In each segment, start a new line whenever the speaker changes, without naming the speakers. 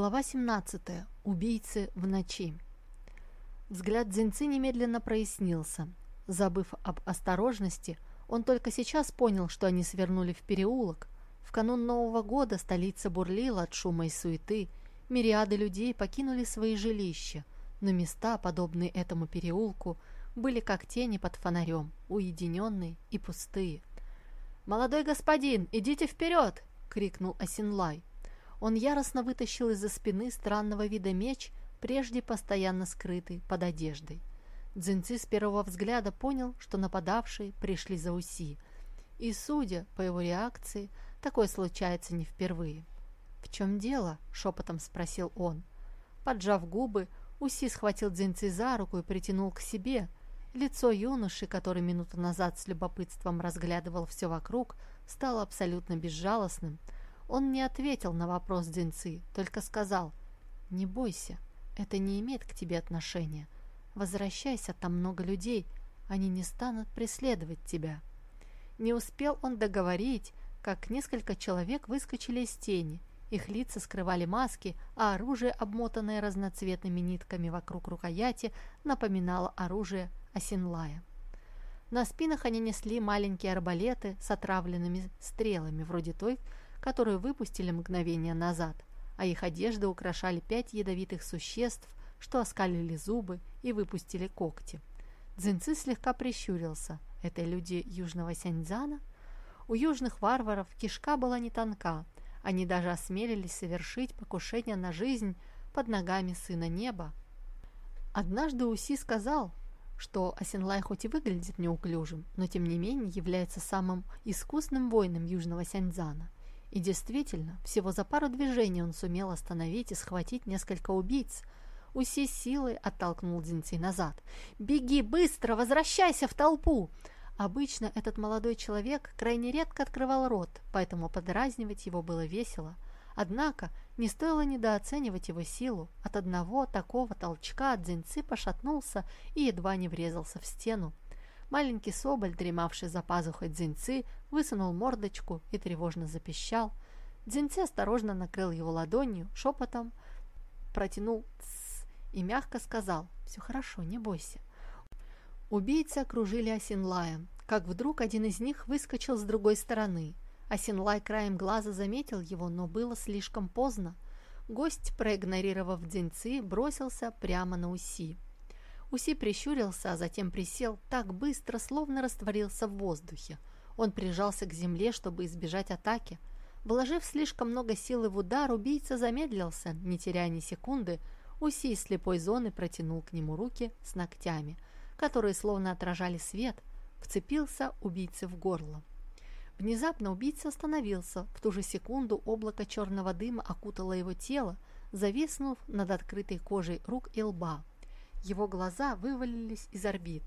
Глава 17. Убийцы в ночи. Взгляд Дзинцы немедленно прояснился. Забыв об осторожности, он только сейчас понял, что они свернули в переулок. В канун Нового года столица бурлила от шума и суеты. Мириады людей покинули свои жилища, но места, подобные этому переулку, были как тени под фонарем, уединенные и пустые. «Молодой господин, идите вперед!» — крикнул Осинлай. Он яростно вытащил из-за спины странного вида меч, прежде постоянно скрытый под одеждой. Дзинци с первого взгляда понял, что нападавшие пришли за Уси, и, судя по его реакции, такое случается не впервые. «В чем дело?» — шепотом спросил он. Поджав губы, Уси схватил Дзинци за руку и притянул к себе. Лицо юноши, который минуту назад с любопытством разглядывал все вокруг, стало абсолютно безжалостным — он не ответил на вопрос Дзинцы, только сказал «Не бойся, это не имеет к тебе отношения. Возвращайся, там много людей, они не станут преследовать тебя». Не успел он договорить, как несколько человек выскочили из тени. Их лица скрывали маски, а оружие, обмотанное разноцветными нитками вокруг рукояти, напоминало оружие Осинлая. На спинах они несли маленькие арбалеты с отравленными стрелами, вроде той, которую выпустили мгновение назад, а их одежды украшали пять ядовитых существ, что оскалили зубы и выпустили когти. Дзинцы слегка прищурился. Это люди южного Сяньцзана? У южных варваров кишка была не тонка. Они даже осмелились совершить покушение на жизнь под ногами сына неба. Однажды Уси сказал, что Асенлай хоть и выглядит неуклюжим, но тем не менее является самым искусным воином южного Сяньцзана – и действительно, всего за пару движений он сумел остановить и схватить несколько убийц. Уси силой оттолкнул Дзинци назад. «Беги, быстро, возвращайся в толпу!» Обычно этот молодой человек крайне редко открывал рот, поэтому подразнивать его было весело. Однако не стоило недооценивать его силу. От одного такого толчка Дзинци пошатнулся и едва не врезался в стену. Маленький соболь, дремавший за пазухой Дзиньцы, высунул мордочку и тревожно запищал. Дзиньцы осторожно накрыл его ладонью, шепотом протянул «тссс» и мягко сказал «Все хорошо, не бойся». Убийцы окружили Асинлая, как вдруг один из них выскочил с другой стороны. Асинлай краем глаза заметил его, но было слишком поздно. Гость, проигнорировав Дзиньцы, бросился прямо на Уси. Уси прищурился, а затем присел так быстро, словно растворился в воздухе. Он прижался к земле, чтобы избежать атаки. Вложив слишком много силы в удар, убийца замедлился, не теряя ни секунды. Уси из слепой зоны протянул к нему руки с ногтями, которые словно отражали свет, вцепился убийце в горло. Внезапно убийца остановился. В ту же секунду облако черного дыма окутало его тело, зависнув над открытой кожей рук и лба. Его глаза вывалились из орбит.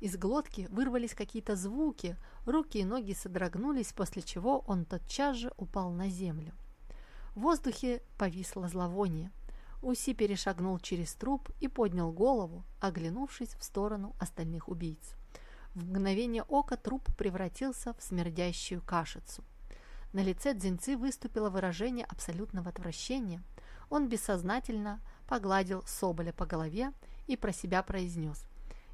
Из глотки вырвались какие-то звуки, руки и ноги содрогнулись, после чего он тотчас же упал на землю. В воздухе повисло зловоние. Уси перешагнул через труп и поднял голову, оглянувшись в сторону остальных убийц. В мгновение ока труп превратился в смердящую кашицу. На лице Дзинцы выступило выражение абсолютного отвращения. Он бессознательно погладил Соболя по голове и про себя произнес.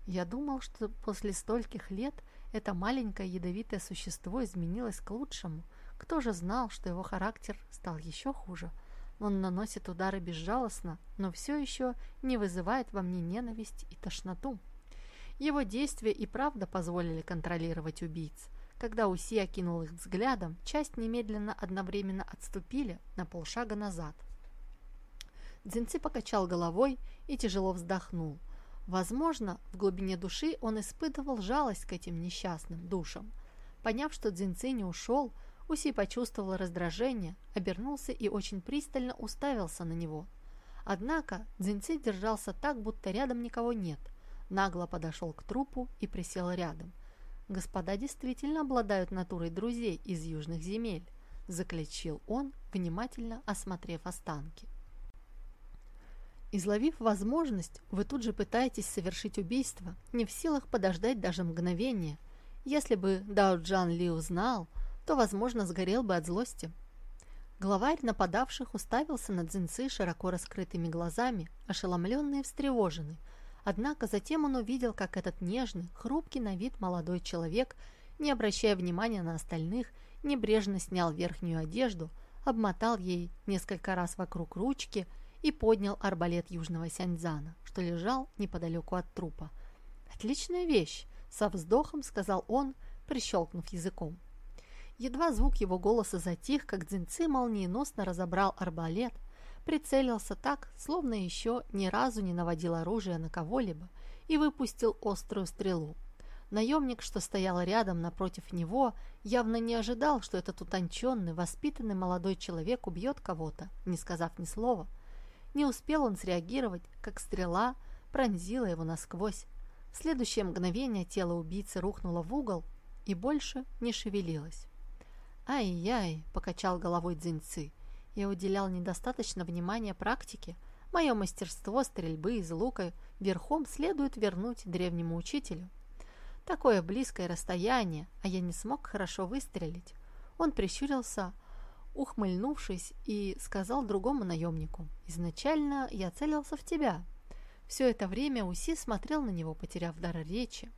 «Я думал, что после стольких лет это маленькое ядовитое существо изменилось к лучшему. Кто же знал, что его характер стал еще хуже? Он наносит удары безжалостно, но все еще не вызывает во мне ненависть и тошноту». Его действия и правда позволили контролировать убийц. Когда Уси окинул их взглядом, часть немедленно одновременно отступили на полшага назад. Дзинци покачал головой и тяжело вздохнул. Возможно, в глубине души он испытывал жалость к этим несчастным душам. Поняв, что Дзинци не ушел, Уси почувствовал раздражение, обернулся и очень пристально уставился на него. Однако Дзинци держался так, будто рядом никого нет. Нагло подошел к трупу и присел рядом. «Господа действительно обладают натурой друзей из южных земель», заключил он, внимательно осмотрев останки. Изловив возможность, вы тут же пытаетесь совершить убийство, не в силах подождать даже мгновение. Если бы Дао Джан Ли узнал, то, возможно, сгорел бы от злости. Главарь нападавших уставился на дзинцы широко раскрытыми глазами, ошеломленный и встревоженный. Однако затем он увидел, как этот нежный, хрупкий на вид молодой человек, не обращая внимания на остальных, небрежно снял верхнюю одежду, обмотал ей несколько раз вокруг ручки и поднял арбалет южного сяньцзана, что лежал неподалеку от трупа. «Отличная вещь!» — со вздохом сказал он, прищелкнув языком. Едва звук его голоса затих, как Дзинцы молниеносно разобрал арбалет, прицелился так, словно еще ни разу не наводил оружие на кого-либо, и выпустил острую стрелу. Наемник, что стоял рядом напротив него, явно не ожидал, что этот утонченный, воспитанный молодой человек убьет кого-то, не сказав ни слова. Не успел он среагировать, как стрела пронзила его насквозь. В следующее мгновение тело убийцы рухнуло в угол и больше не шевелилось. «Ай-яй!» – покачал головой Дзиньцы. Я уделял недостаточно внимания практике. Мое мастерство стрельбы из лука верхом следует вернуть древнему учителю. Такое близкое расстояние, а я не смог хорошо выстрелить. Он прищурился, ухмыльнувшись, и сказал другому наемнику. «Изначально я целился в тебя». Все это время Уси смотрел на него, потеряв дар речи.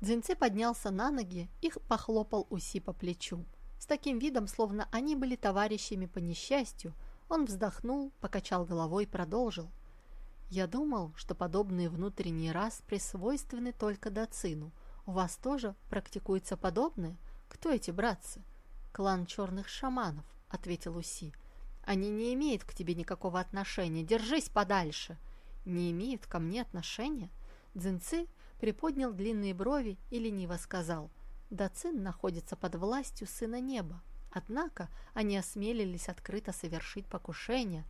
Дзинцы поднялся на ноги и похлопал Уси по плечу. С таким видом, словно они были товарищами по несчастью, он вздохнул, покачал головой и продолжил. «Я думал, что подобные внутренние распри свойственны только Дацину. У вас тоже практикуется подобное? Кто эти братцы?» «Клан черных шаманов», — ответил Уси. «Они не имеют к тебе никакого отношения. Держись подальше». «Не имеют ко мне отношения?» Дзинцы приподнял длинные брови и лениво сказал, «Дацин находится под властью Сына Неба, однако они осмелились открыто совершить покушение».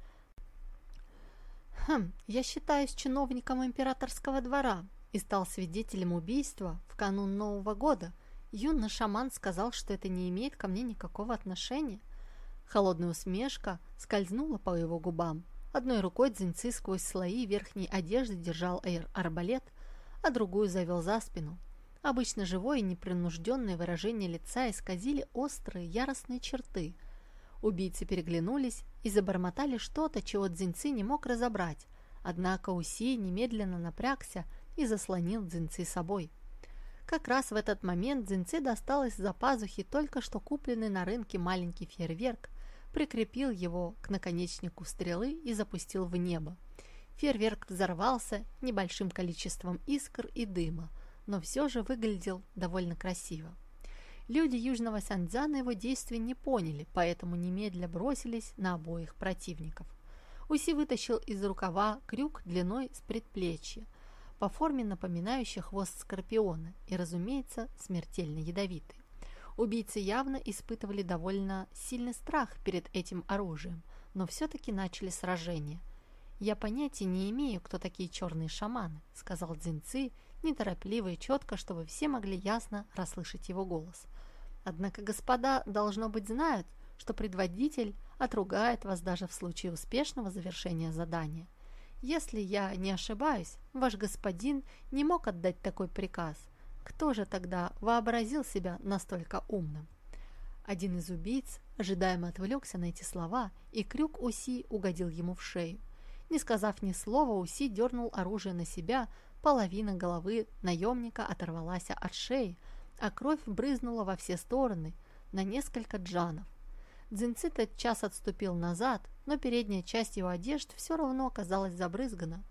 «Хм, я считаюсь чиновником императорского двора и стал свидетелем убийства в канун Нового года. Юный шаман сказал, что это не имеет ко мне никакого отношения». Холодная усмешка скользнула по его губам. Одной рукой Дзинцы сквозь слои верхней одежды держал арбалет, а другую завел за спину. Обычно живое и непринужденное выражение лица исказили острые, яростные черты. Убийцы переглянулись и забормотали что-то, чего Дзиньци не мог разобрать. Однако Уси немедленно напрягся и заслонил Дзиньци собой. Как раз в этот момент Дзиньци достал из-за пазухи только что купленный на рынке маленький фейерверк, прикрепил его к наконечнику стрелы и запустил в небо. Фейерверк взорвался небольшим количеством искр и дыма, но все же выглядел довольно красиво. Люди Южного Сянцзяна его действий не поняли, поэтому немедля бросились на обоих противников. Уси вытащил из рукава крюк длиной с предплечья, по форме напоминающий хвост скорпиона и, разумеется, смертельно ядовитый. Убийцы явно испытывали довольно сильный страх перед этим оружием, но все-таки начали сражение – «Я понятия не имею, кто такие черные шаманы», — сказал Дзинцы, неторопливо и четко, чтобы все могли ясно расслышать его голос. «Однако господа, должно быть, знают, что предводитель отругает вас даже в случае успешного завершения задания. Если я не ошибаюсь, ваш господин не мог отдать такой приказ. Кто же тогда вообразил себя настолько умным?» Один из убийц ожидаемо отвлекся на эти слова, и крюк Уси угодил ему в шею. Не сказав ни слова, Уси дернул оружие на себя, половина головы наемника оторвалась от шеи, а кровь брызнула во все стороны, на несколько джанов. Дзинци час отступил назад, но передняя часть его одежд все равно оказалась забрызгана.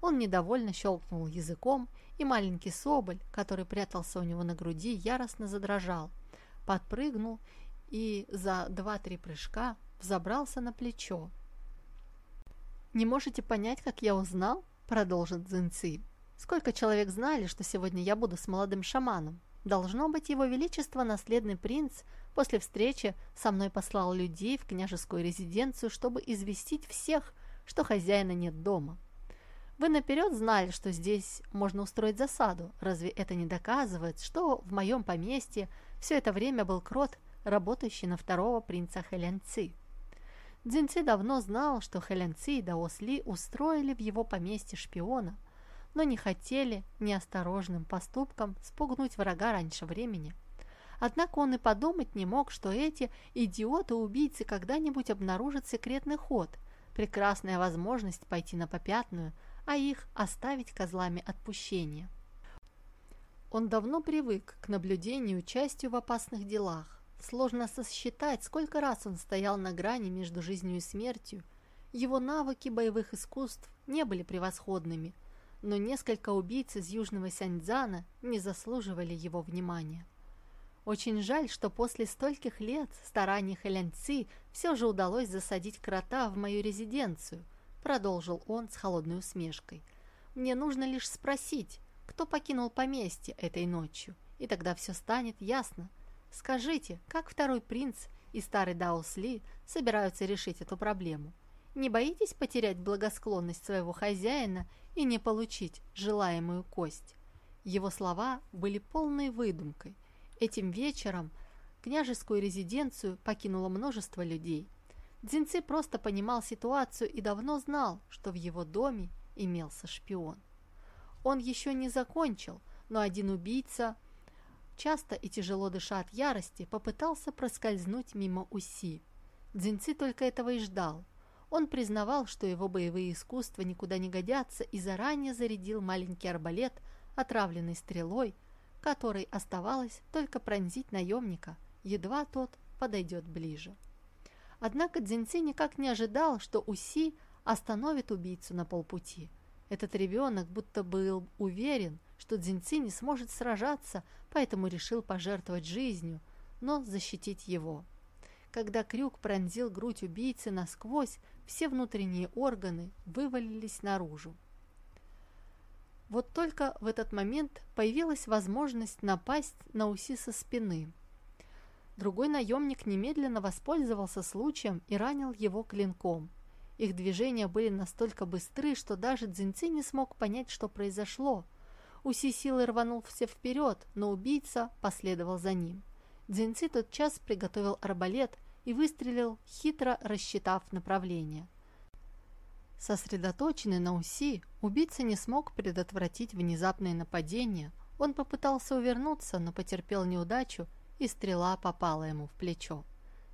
Он недовольно щелкнул языком, и маленький соболь, который прятался у него на груди, яростно задрожал, подпрыгнул и за два-три прыжка взобрался на плечо, «Не можете понять, как я узнал?» – продолжит Цзиньци. «Сколько человек знали, что сегодня я буду с молодым шаманом? Должно быть, его величество, наследный принц, после встречи со мной послал людей в княжескую резиденцию, чтобы известить всех, что хозяина нет дома. Вы наперед знали, что здесь можно устроить засаду. Разве это не доказывает, что в моем поместье все это время был крот, работающий на второго принца Хэлянци?» Дзиньци давно знал, что Хэлянци и Даосли устроили в его поместье шпиона, но не хотели неосторожным поступком спугнуть врага раньше времени. Однако он и подумать не мог, что эти идиоты-убийцы когда-нибудь обнаружат секретный ход, прекрасная возможность пойти на попятную, а их оставить козлами отпущения. Он давно привык к наблюдению и участию в опасных делах. Сложно сосчитать, сколько раз он стоял на грани между жизнью и смертью. Его навыки боевых искусств не были превосходными, но несколько убийц из Южного Сяньцзана не заслуживали его внимания. Очень жаль, что после стольких лет стараний Хэлянци все же удалось засадить крота в мою резиденцию, продолжил он с холодной усмешкой. Мне нужно лишь спросить, кто покинул поместье этой ночью, и тогда все станет ясно. Скажите, как второй принц и старый Даус Ли собираются решить эту проблему? Не боитесь потерять благосклонность своего хозяина и не получить желаемую кость? Его слова были полной выдумкой, Этим вечером княжескую резиденцию покинуло множество людей. Дзинцы просто понимал ситуацию и давно знал, что в его доме имелся шпион. Он еще не закончил, но один убийца, часто и тяжело дыша от ярости, попытался проскользнуть мимо Уси. Дзинцы только этого и ждал. Он признавал, что его боевые искусства никуда не годятся и заранее зарядил маленький арбалет, отравленный стрелой, которой оставалось только пронзить наемника, едва тот подойдет ближе. Однако Дзиньци никак не ожидал, что Уси остановит убийцу на полпути. Этот ребенок будто был уверен, что Дзиньци не сможет сражаться, поэтому решил пожертвовать жизнью, но защитить его. Когда крюк пронзил грудь убийцы насквозь, все внутренние органы вывалились наружу. Вот только в этот момент появилась возможность напасть на Уси со спины. Другой наемник немедленно воспользовался случаем и ранил его клинком. Их движения были настолько быстры, что даже Дзинци не смог понять, что произошло. Уси силой рванулся вперед, но убийца последовал за ним. Дзинци тотчас приготовил арбалет и выстрелил, хитро рассчитав направление. Сосредоточенный на УСИ, убийца не смог предотвратить внезапное нападение. Он попытался увернуться, но потерпел неудачу, и стрела попала ему в плечо.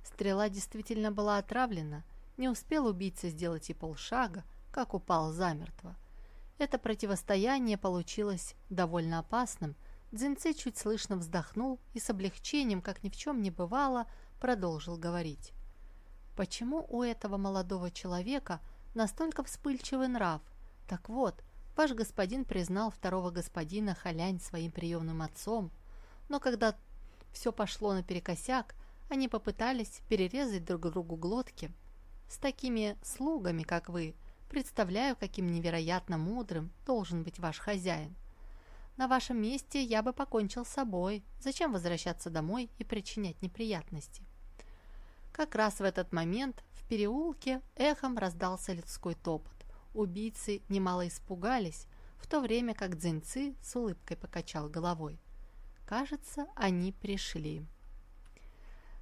Стрела действительно была отравлена. Не успел убийца сделать и полшага, как упал замертво. Это противостояние получилось довольно опасным. Дзинцы чуть слышно вздохнул и с облегчением, как ни в чем не бывало, продолжил говорить. Почему у этого молодого человека – настолько вспыльчивый нрав. Так вот, ваш господин признал второго господина Халянь своим приемным отцом, но когда все пошло наперекосяк, они попытались перерезать друг другу глотки. С такими слугами, как вы, представляю, каким невероятно мудрым должен быть ваш хозяин. На вашем месте я бы покончил с собой. Зачем возвращаться домой и причинять неприятности? Как раз в этот момент в переулке эхом раздался людской топот. Убийцы немало испугались, в то время как Дзиньцы с улыбкой покачал головой. Кажется, они пришли.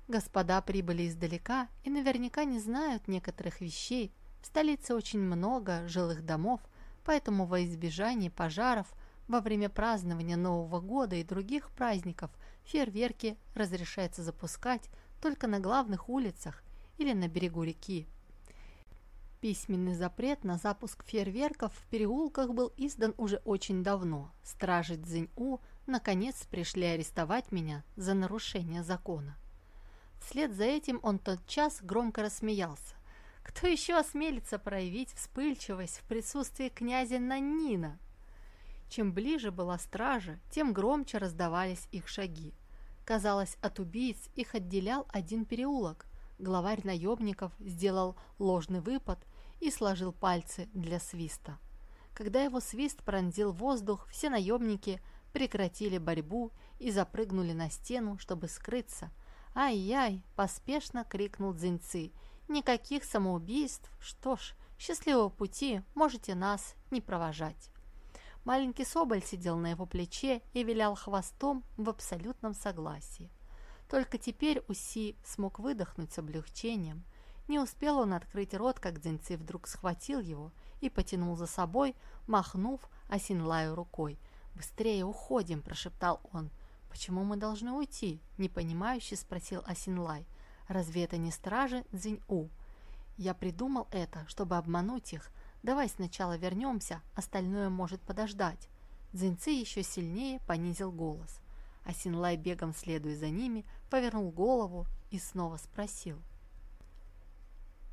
Господа прибыли издалека и наверняка не знают некоторых вещей. В столице очень много жилых домов, поэтому во избежание пожаров во время празднования Нового года и других праздников фейерверки разрешается запускать только на главных улицах или на берегу реки. Письменный запрет на запуск фейерверков в переулках был издан уже очень давно. Стражи Цзинь-У наконец пришли арестовать меня за нарушение закона. Вслед за этим он тотчас громко рассмеялся. Кто еще осмелится проявить вспыльчивость в присутствии князя Нанина? Чем ближе была стража, тем громче раздавались их шаги. Казалось, от убийц их отделял один переулок, главарь наемников сделал ложный выпад и сложил пальцы для свиста. Когда его свист пронзил воздух, все наемники прекратили борьбу и запрыгнули на стену, чтобы скрыться. «Ай-яй!» – поспешно крикнул Дзиньцы. «Никаких самоубийств! Что ж, счастливого пути можете нас не провожать!» Маленький соболь сидел на его плече и вилял хвостом в абсолютном согласии. Только теперь Уси смог выдохнуть с облегчением. Не успел он открыть рот, как Дзиньци вдруг схватил его и потянул за собой, махнув Асинлаю рукой. «Быстрее уходим!» – прошептал он. «Почему мы должны уйти?» – непонимающе спросил Асинлай. «Разве это не стражи Цзинь-У?» «Я придумал это, чтобы обмануть их. Давай сначала вернемся, остальное может подождать». Цзиньцы еще сильнее понизил голос. Асинлай, бегом следуя за ними, повернул голову и снова спросил.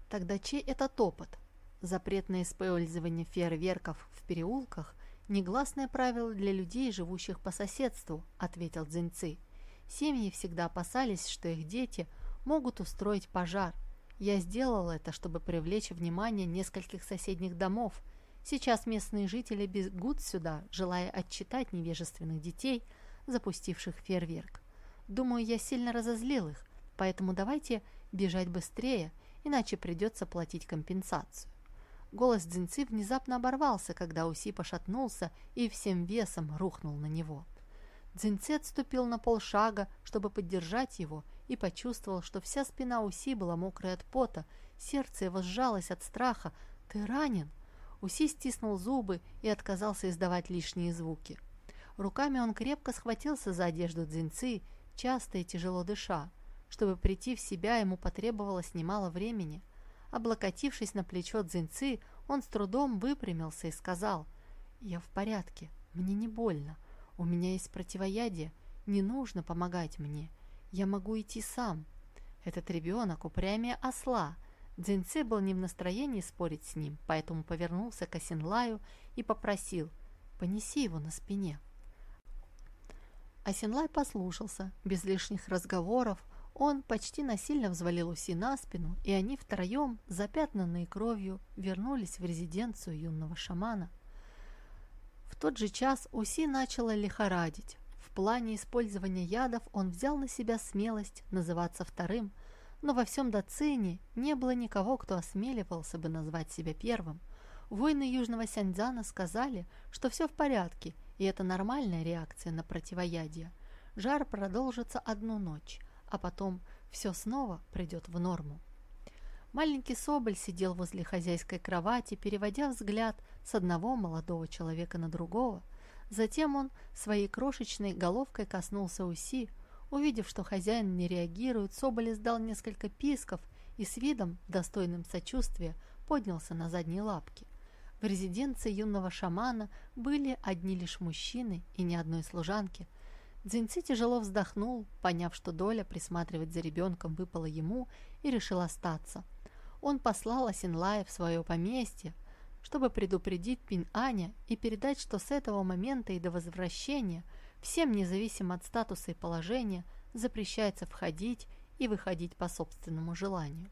«Тогда чей это топот?» Запрет на использование фейерверков в переулках «Негласное правило для людей, живущих по соседству», — ответил Дзиньцы. «Семьи всегда опасались, что их дети могут устроить пожар. Я сделал это, чтобы привлечь внимание нескольких соседних домов. Сейчас местные жители бегут сюда, желая отчитать невежественных детей, запустивших фейерверк. Думаю, я сильно разозлил их, поэтому давайте бежать быстрее, иначе придется платить компенсацию. Голос Дзинцы внезапно оборвался, когда Уси пошатнулся и всем весом рухнул на него. Дзинцы отступил на полшага, чтобы поддержать его, и почувствовал, что вся спина Уси была мокрая от пота, сердце его сжалось от страха. «Ты ранен?» Уси стиснул зубы и отказался издавать лишние звуки. Руками он крепко схватился за одежду Дзинцы, часто и тяжело дыша. Чтобы прийти в себя, ему потребовалось немало времени. Облокотившись на плечо Дзинцы, он с трудом выпрямился и сказал, «Я в порядке, мне не больно, у меня есть противоядие, не нужно помогать мне, я могу идти сам». Этот ребенок упрямее осла. Дзинцы был не в настроении спорить с ним, поэтому повернулся к Асинлаю и попросил, «Понеси его на спине». Асинлай послушался, без лишних разговоров, он почти насильно взвалил Уси на спину, и они втроем, запятнанные кровью, вернулись в резиденцию юного шамана. В тот же час Уси начала лихорадить. В плане использования ядов он взял на себя смелость называться вторым, но во всем Дацине не было никого, кто осмеливался бы назвать себя первым. Воины Южного Сяньцзана сказали, что все в порядке, и это нормальная реакция на противоядие. Жар продолжится одну ночь, а потом все снова придет в норму. Маленький Соболь сидел возле хозяйской кровати, переводя взгляд с одного молодого человека на другого. Затем он своей крошечной головкой коснулся Уси. Увидев, что хозяин не реагирует, Соболь издал несколько писков и с видом, достойным сочувствия, поднялся на задние лапки. В резиденции юного шамана были одни лишь мужчины и ни одной служанки – Дзиньци тяжело вздохнул, поняв, что доля присматривать за ребенком выпала ему, и решил остаться. Он послал Асинлая в свое поместье, чтобы предупредить Пин-Аня и передать, что с этого момента и до возвращения всем, независимо от статуса и положения, запрещается входить и выходить по собственному желанию.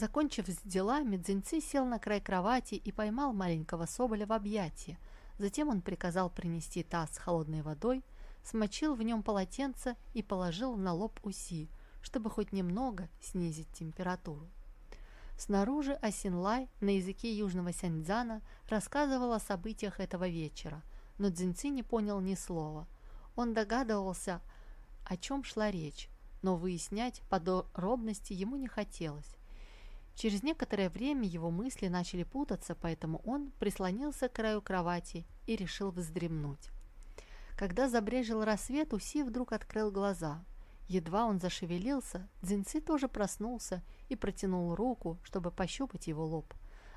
Закончив с делами, Дзиньци сел на край кровати и поймал маленького соболя в объятия. Затем он приказал принести таз с холодной водой – смочил в нем полотенце и положил на лоб Уси, чтобы хоть немного снизить температуру. Снаружи Асинлай на языке южного Сяньцзана рассказывал о событиях этого вечера, но Цзиньци не понял ни слова. Он догадывался, о чем шла речь, но выяснять подробности ему не хотелось. Через некоторое время его мысли начали путаться, поэтому он прислонился к краю кровати и решил вздремнуть. Когда забрежил рассвет, Уси вдруг открыл глаза. Едва он зашевелился, Дзинцы тоже проснулся и протянул руку, чтобы пощупать его лоб.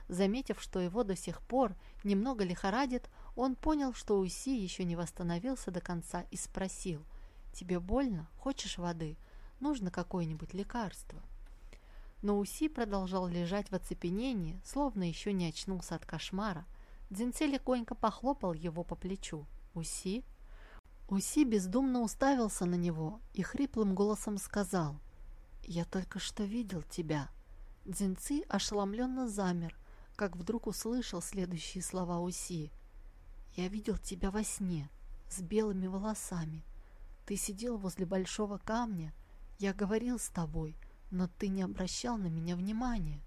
Заметив, что его до сих пор немного лихорадит, он понял, что Уси еще не восстановился до конца и спросил, «Тебе больно? Хочешь воды? Нужно какое-нибудь лекарство?» Но Уси продолжал лежать в оцепенении, словно еще не очнулся от кошмара. Дзинце легонько похлопал его по плечу. «Уси?» Уси бездумно уставился на него и хриплым голосом сказал «Я только что видел тебя». Дзинцы ошеломленно замер, как вдруг услышал следующие слова Уси. «Я видел тебя во сне, с белыми волосами. Ты сидел возле большого камня. Я говорил с тобой, но ты не обращал на меня внимания».